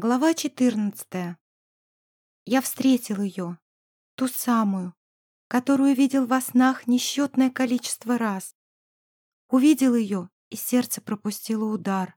Глава 14. Я встретил ее, ту самую, которую видел во снах несчетное количество раз. Увидел ее, и сердце пропустило удар.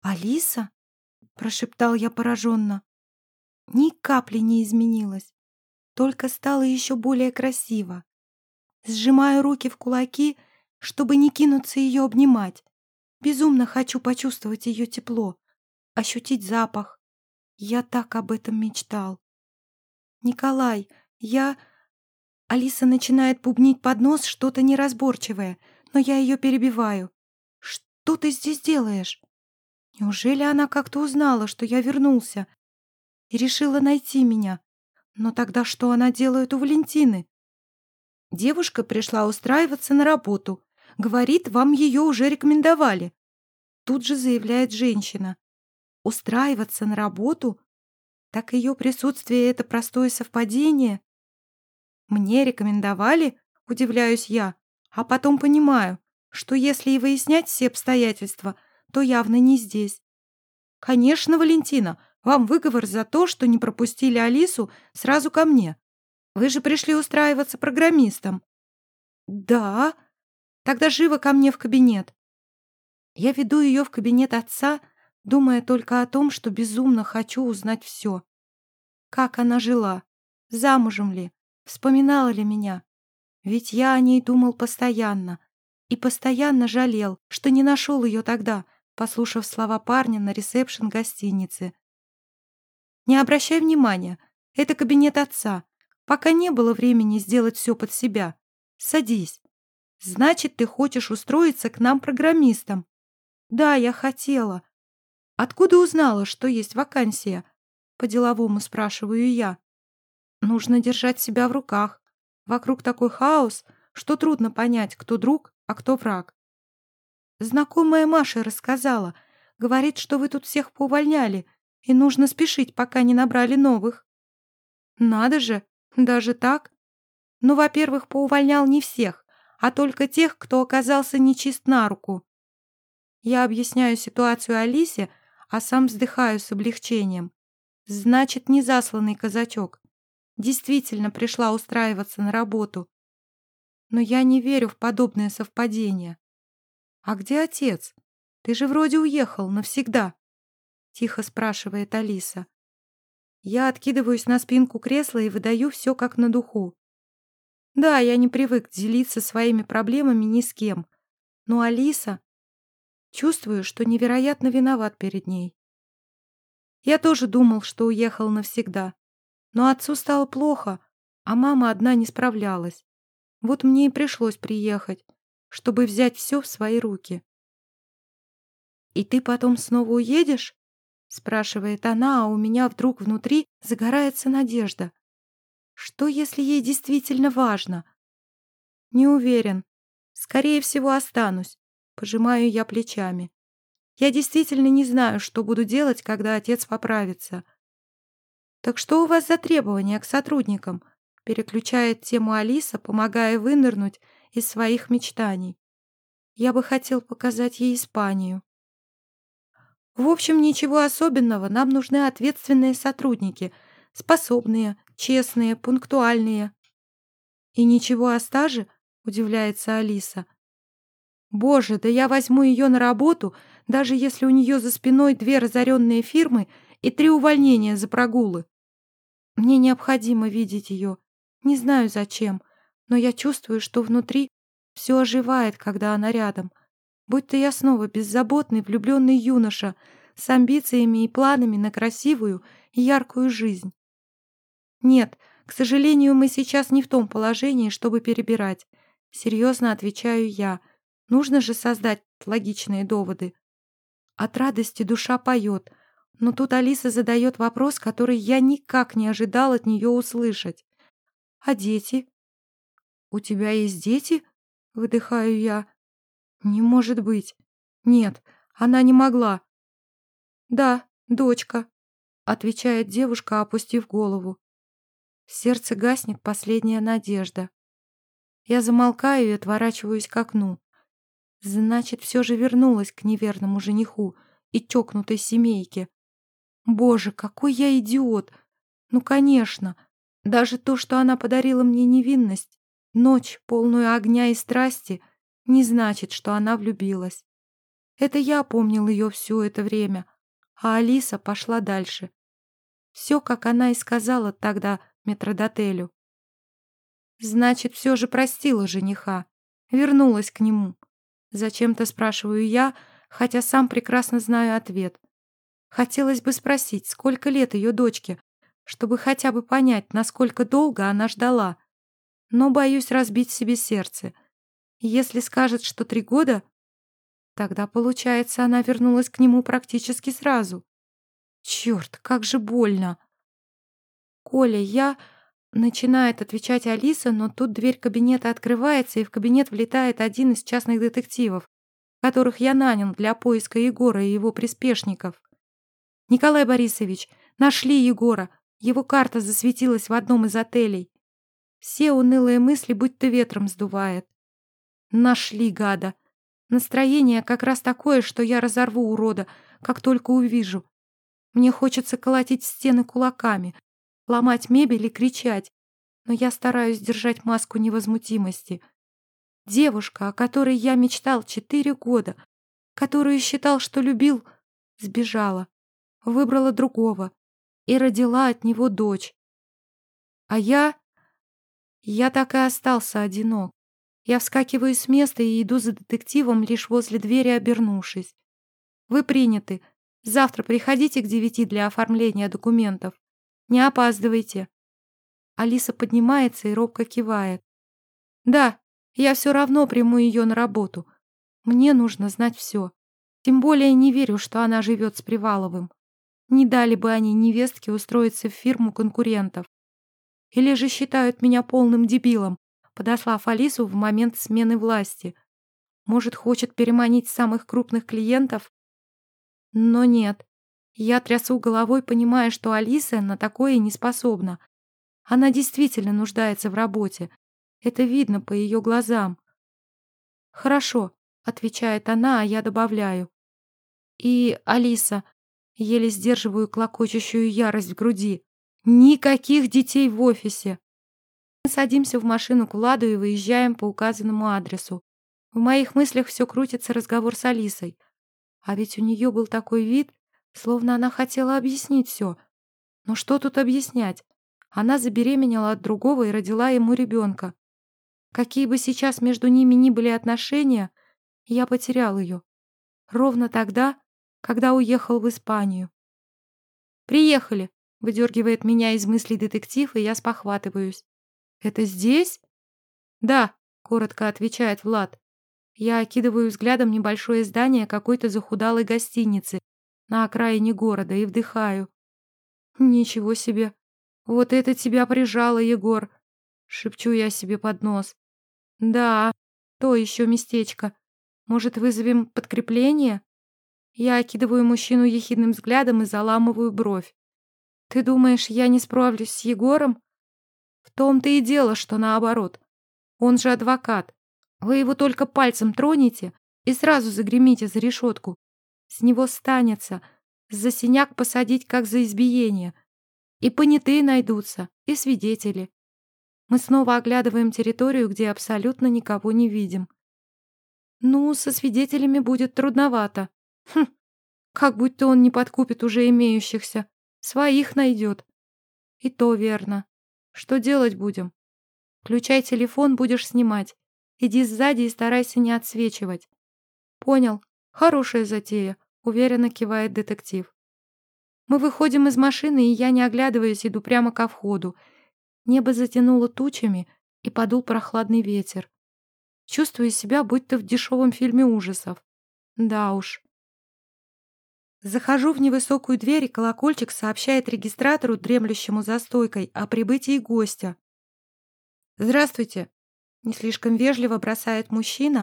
«Алиса?» — прошептал я пораженно. Ни капли не изменилась, только стала еще более красиво. Сжимаю руки в кулаки, чтобы не кинуться ее обнимать. Безумно хочу почувствовать ее тепло, ощутить запах. Я так об этом мечтал. «Николай, я...» Алиса начинает бубнить под нос что-то неразборчивое, но я ее перебиваю. «Что ты здесь делаешь?» Неужели она как-то узнала, что я вернулся и решила найти меня? Но тогда что она делает у Валентины? Девушка пришла устраиваться на работу. Говорит, вам ее уже рекомендовали. Тут же заявляет женщина устраиваться на работу? Так ее присутствие — это простое совпадение? Мне рекомендовали, удивляюсь я, а потом понимаю, что если и выяснять все обстоятельства, то явно не здесь. Конечно, Валентина, вам выговор за то, что не пропустили Алису сразу ко мне. Вы же пришли устраиваться программистом. Да. Тогда живо ко мне в кабинет. Я веду ее в кабинет отца, думая только о том, что безумно хочу узнать все. Как она жила? Замужем ли? Вспоминала ли меня? Ведь я о ней думал постоянно. И постоянно жалел, что не нашел ее тогда, послушав слова парня на ресепшн гостиницы. «Не обращай внимания, это кабинет отца. Пока не было времени сделать все под себя. Садись. Значит, ты хочешь устроиться к нам программистом?» «Да, я хотела. Откуда узнала, что есть вакансия? По-деловому спрашиваю я. Нужно держать себя в руках. Вокруг такой хаос, что трудно понять, кто друг, а кто враг. Знакомая Маша рассказала. Говорит, что вы тут всех поувольняли, и нужно спешить, пока не набрали новых. Надо же, даже так? Ну, во-первых, поувольнял не всех, а только тех, кто оказался нечист на руку. Я объясняю ситуацию Алисе, а сам вздыхаю с облегчением. Значит, не засланный казачок. Действительно пришла устраиваться на работу. Но я не верю в подобное совпадение. «А где отец? Ты же вроде уехал навсегда», — тихо спрашивает Алиса. Я откидываюсь на спинку кресла и выдаю все как на духу. Да, я не привык делиться своими проблемами ни с кем, но Алиса Чувствую, что невероятно виноват перед ней. Я тоже думал, что уехал навсегда. Но отцу стало плохо, а мама одна не справлялась. Вот мне и пришлось приехать, чтобы взять все в свои руки. «И ты потом снова уедешь?» — спрашивает она, а у меня вдруг внутри загорается надежда. Что, если ей действительно важно? Не уверен. Скорее всего, останусь. Пожимаю я плечами. Я действительно не знаю, что буду делать, когда отец поправится. «Так что у вас за требования к сотрудникам?» переключает тему Алиса, помогая вынырнуть из своих мечтаний. Я бы хотел показать ей Испанию. В общем, ничего особенного, нам нужны ответственные сотрудники, способные, честные, пунктуальные. И ничего о стаже, удивляется Алиса. Боже, да я возьму ее на работу, даже если у нее за спиной две разоренные фирмы и три увольнения за прогулы. Мне необходимо видеть ее. Не знаю зачем, но я чувствую, что внутри все оживает, когда она рядом. Будь-то я снова беззаботный влюбленный юноша с амбициями и планами на красивую и яркую жизнь. Нет, к сожалению, мы сейчас не в том положении, чтобы перебирать. Серьезно отвечаю я — Нужно же создать логичные доводы. От радости душа поет, но тут Алиса задает вопрос, который я никак не ожидал от нее услышать. «А дети?» «У тебя есть дети?» — выдыхаю я. «Не может быть. Нет, она не могла». «Да, дочка», — отвечает девушка, опустив голову. В сердце гаснет последняя надежда. Я замолкаю и отворачиваюсь к окну. Значит, все же вернулась к неверному жениху и чокнутой семейке. Боже, какой я идиот! Ну, конечно, даже то, что она подарила мне невинность, ночь, полную огня и страсти, не значит, что она влюбилась. Это я помнил ее все это время, а Алиса пошла дальше. Все, как она и сказала тогда метродотелю. Значит, все же простила жениха, вернулась к нему. Зачем-то спрашиваю я, хотя сам прекрасно знаю ответ. Хотелось бы спросить, сколько лет ее дочке, чтобы хотя бы понять, насколько долго она ждала. Но боюсь разбить себе сердце. Если скажет, что три года, тогда, получается, она вернулась к нему практически сразу. Черт, как же больно. Коля, я... Начинает отвечать Алиса, но тут дверь кабинета открывается, и в кабинет влетает один из частных детективов, которых я нанял для поиска Егора и его приспешников. «Николай Борисович, нашли Егора. Его карта засветилась в одном из отелей. Все унылые мысли будто ветром сдувает. Нашли гада. Настроение как раз такое, что я разорву урода, как только увижу. Мне хочется колотить стены кулаками, ломать мебель и кричать, но я стараюсь держать маску невозмутимости. Девушка, о которой я мечтал четыре года, которую считал, что любил, сбежала выбрала другого и родила от него дочь. А я... Я так и остался одинок. Я вскакиваю с места и иду за детективом, лишь возле двери обернувшись. Вы приняты. Завтра приходите к девяти для оформления документов. Не опаздывайте. Алиса поднимается и робко кивает. Да, я все равно приму ее на работу. Мне нужно знать все. Тем более не верю, что она живет с Приваловым. Не дали бы они невестке устроиться в фирму конкурентов. Или же считают меня полным дебилом, подослав Алису в момент смены власти. Может, хочет переманить самых крупных клиентов? Но нет. Я трясу головой, понимая, что Алиса на такое не способна. Она действительно нуждается в работе. Это видно по ее глазам. «Хорошо», — отвечает она, а я добавляю. «И, Алиса, Еле сдерживаю клокочущую ярость в груди. Никаких детей в офисе. Мы садимся в машину к Владу и выезжаем по указанному адресу. В моих мыслях все крутится разговор с Алисой. А ведь у нее был такой вид, словно она хотела объяснить все. Но что тут объяснять? Она забеременела от другого и родила ему ребенка. Какие бы сейчас между ними ни были отношения, я потерял ее. Ровно тогда, когда уехал в Испанию. «Приехали!» — выдергивает меня из мыслей детектив, и я спохватываюсь. «Это здесь?» «Да», — коротко отвечает Влад. Я окидываю взглядом небольшое здание какой-то захудалой гостиницы на окраине города и вдыхаю. «Ничего себе! Вот это тебя прижало, Егор!» — шепчу я себе под нос. «Да, то еще местечко. Может, вызовем подкрепление?» Я окидываю мужчину ехидным взглядом и заламываю бровь. «Ты думаешь, я не справлюсь с Егором?» «В том-то и дело, что наоборот. Он же адвокат. Вы его только пальцем тронете и сразу загремите за решетку. С него станется. За синяк посадить, как за избиение. И понятые найдутся, и свидетели. Мы снова оглядываем территорию, где абсолютно никого не видим. Ну, со свидетелями будет трудновато. Хм, как будто он не подкупит уже имеющихся. Своих найдет. И то верно. Что делать будем? Включай телефон, будешь снимать. Иди сзади и старайся не отсвечивать. Понял. Хорошая затея, уверенно кивает детектив. Мы выходим из машины, и я, не оглядываясь, иду прямо ко входу. Небо затянуло тучами, и подул прохладный ветер. Чувствую себя, будто в дешевом фильме ужасов. Да уж, Захожу в невысокую дверь, и колокольчик сообщает регистратору, дремлющему за стойкой, о прибытии гостя. «Здравствуйте!» — не слишком вежливо бросает мужчина,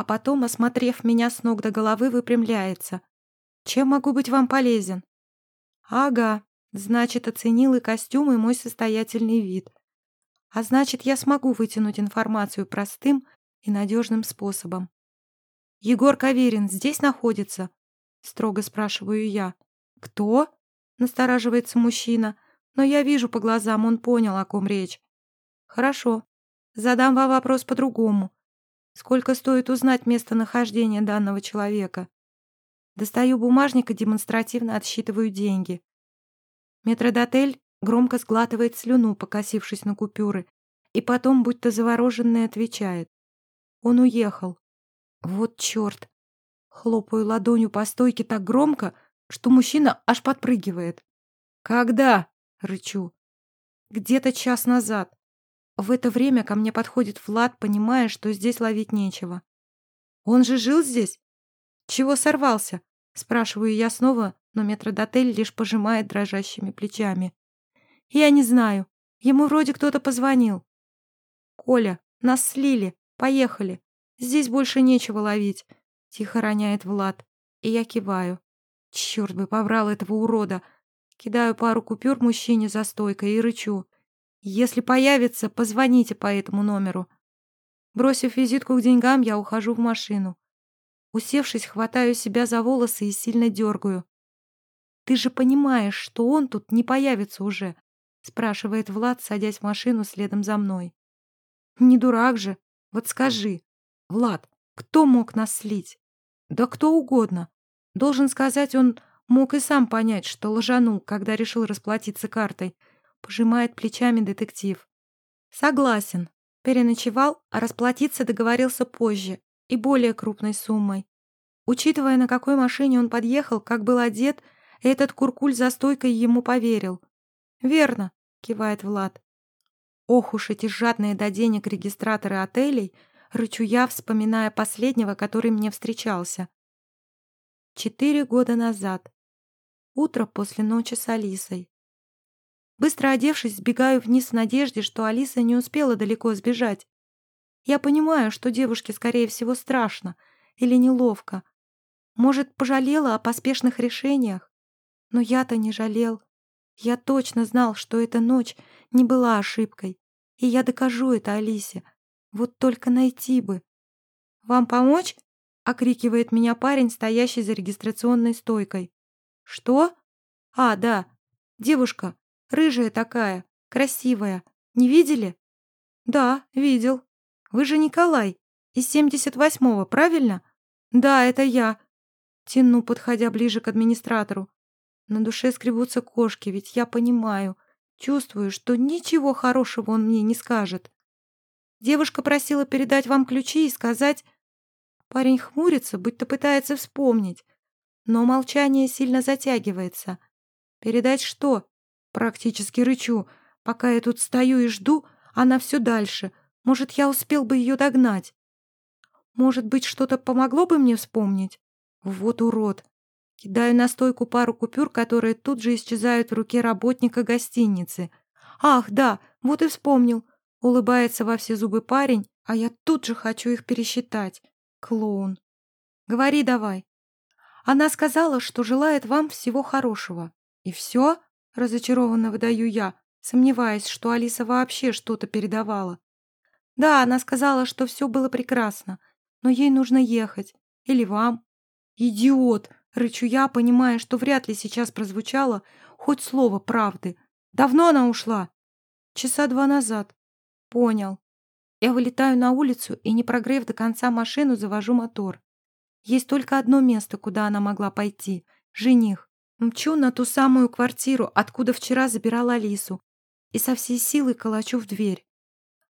а потом, осмотрев меня с ног до головы, выпрямляется. «Чем могу быть вам полезен?» «Ага, значит, оценил и костюм, и мой состоятельный вид. А значит, я смогу вытянуть информацию простым и надежным способом. Егор Каверин здесь находится?» Строго спрашиваю я. «Кто?» настораживается мужчина, но я вижу по глазам, он понял, о ком речь. Хорошо. Задам вам вопрос по-другому. Сколько стоит узнать местонахождение данного человека? Достаю бумажник и демонстративно отсчитываю деньги. Метродотель громко сглатывает слюну, покосившись на купюры, и потом, будто завороженный, отвечает. Он уехал. Вот черт. Хлопаю ладонью по стойке так громко, что мужчина аж подпрыгивает. «Когда?» — рычу. «Где-то час назад. В это время ко мне подходит Влад, понимая, что здесь ловить нечего. Он же жил здесь? Чего сорвался? Спрашиваю я снова, но метродотель лишь пожимает дрожащими плечами. Я не знаю. Ему вроде кто-то позвонил. Коля, нас слили. Поехали. Здесь больше нечего ловить. Тихо роняет Влад. И я киваю. Черт бы побрал этого урода. Кидаю пару купюр мужчине за стойкой и рычу. Если появится, позвоните по этому номеру. Бросив визитку к деньгам, я ухожу в машину. Усевшись, хватаю себя за волосы и сильно дергаю. «Ты же понимаешь, что он тут не появится уже?» спрашивает Влад, садясь в машину следом за мной. «Не дурак же. Вот скажи, Влад, кто мог нас слить?» «Да кто угодно. Должен сказать, он мог и сам понять, что лжанул, когда решил расплатиться картой. Пожимает плечами детектив. Согласен. Переночевал, а расплатиться договорился позже и более крупной суммой. Учитывая, на какой машине он подъехал, как был одет, этот куркуль за стойкой ему поверил. «Верно», — кивает Влад. «Ох уж эти жадные до денег регистраторы отелей», — рычу я, вспоминая последнего, который мне встречался. Четыре года назад. Утро после ночи с Алисой. Быстро одевшись, сбегаю вниз в надежде, что Алиса не успела далеко сбежать. Я понимаю, что девушке, скорее всего, страшно или неловко. Может, пожалела о поспешных решениях? Но я-то не жалел. Я точно знал, что эта ночь не была ошибкой. И я докажу это Алисе. Вот только найти бы. «Вам помочь?» — окрикивает меня парень, стоящий за регистрационной стойкой. «Что?» «А, да. Девушка, Рыжая такая, красивая. Не видели? Да, видел. Вы же Николай, из 78-го, правильно? Да, это я. Тяну, подходя ближе к администратору. На душе скребутся кошки, ведь я понимаю, чувствую, что ничего хорошего он мне не скажет. Девушка просила передать вам ключи и сказать... Парень хмурится, будто пытается вспомнить. Но молчание сильно затягивается. Передать что? Практически рычу. Пока я тут стою и жду, она все дальше. Может, я успел бы ее догнать? Может быть, что-то помогло бы мне вспомнить? Вот урод. Кидаю на стойку пару купюр, которые тут же исчезают в руке работника гостиницы. Ах, да, вот и вспомнил. Улыбается во все зубы парень, а я тут же хочу их пересчитать. Клоун. Говори давай. Она сказала, что желает вам всего хорошего. И все? Разочарованно выдаю я, сомневаясь, что Алиса вообще что-то передавала. Да, она сказала, что все было прекрасно, но ей нужно ехать. Или вам. Идиот! Рычу я, понимая, что вряд ли сейчас прозвучало хоть слово правды. Давно она ушла? Часа два назад. Понял. Я вылетаю на улицу и, не прогрев до конца машину, завожу мотор. Есть только одно место, куда она могла пойти — жених. Мчу на ту самую квартиру, откуда вчера забирала Алису, и со всей силы колочу в дверь.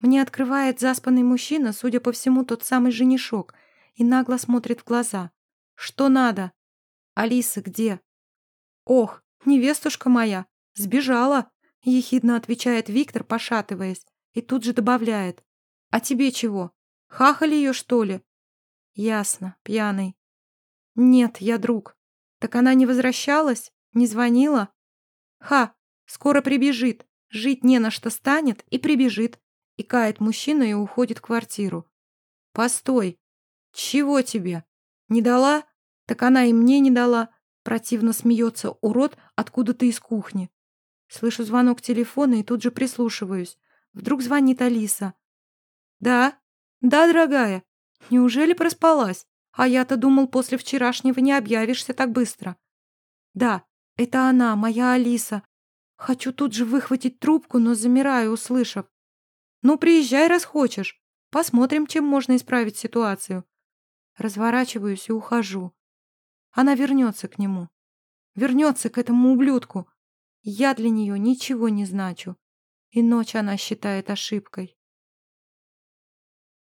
Мне открывает заспанный мужчина, судя по всему, тот самый женишок, и нагло смотрит в глаза. «Что надо?» «Алиса где?» «Ох, невестушка моя, сбежала!» — ехидно отвечает Виктор, пошатываясь, и тут же добавляет. «А тебе чего? Хахали ее, что ли?» «Ясно, пьяный». «Нет, я друг. Так она не возвращалась? Не звонила? Ха, скоро прибежит. Жить не на что станет и прибежит. И кает мужчина и уходит в квартиру. Постой. Чего тебе? Не дала? Так она и мне не дала. Противно смеется урод откуда-то из кухни. Слышу звонок телефона и тут же прислушиваюсь. Вдруг звонит Алиса. «Да? Да, дорогая. Неужели проспалась? А я-то думал, после вчерашнего не объявишься так быстро. Да, Это она, моя Алиса. Хочу тут же выхватить трубку, но замираю, услышав. «Ну, приезжай, раз хочешь. Посмотрим, чем можно исправить ситуацию». Разворачиваюсь и ухожу. Она вернется к нему. Вернется к этому ублюдку. Я для нее ничего не значу. И ночь она считает ошибкой.